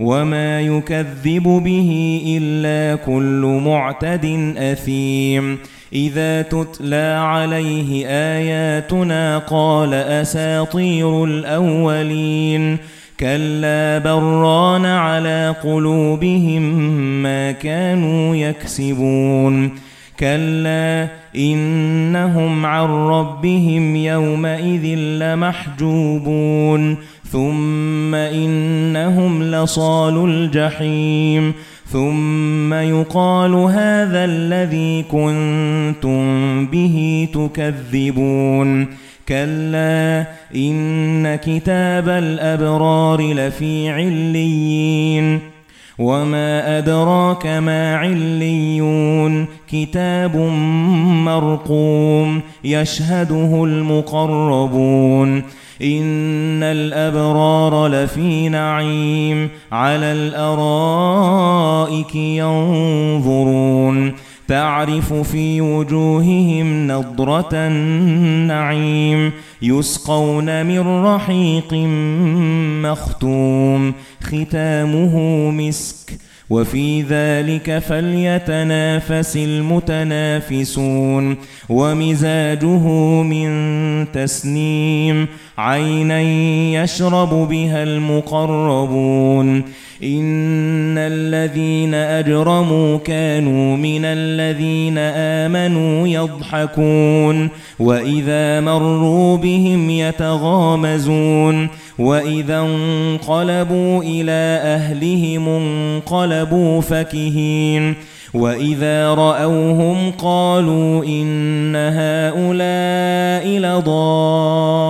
وما يكذب به إلا كل معتد أثيم. إذا تتلى عليه آياتنا قال أساطير الأولين. كلا بران على قلوبهم ما كانوا يكسبون. كلا إنهم عن ربهم يومئذ لمحجوبون ثم إنهم لصال الجحيم ثم يقال هذا الذي كنتم به تكذبون. كلا إن كتاب الأبرار لفي عليين. وما أدراك ما عليون كتاب مرقوم يشهده المقربون إن الأبرار لفي نعيم على الأرائك ينظرون تعرف في وجوههم نضرة النعيم يسقون من رحيق مختوم ختامه مسك وفي ذلك فليتنافس المتنافسون ومزاجه من تسنيم عينا يشرب بها المقربون إن الذين أجرموا كانوا من الذين آمنوا يضحكون وإذا مروا بهم يتغامزون وَإِذَا انقَلَبُوا إِلَى أَهْلِهِمْ انقَلَبُوا فَكِهِينَ. وَإِذَا رَأَوْهُمْ قَالُوا إِنَّ هَؤُلَاءِ لَضَالُّونَ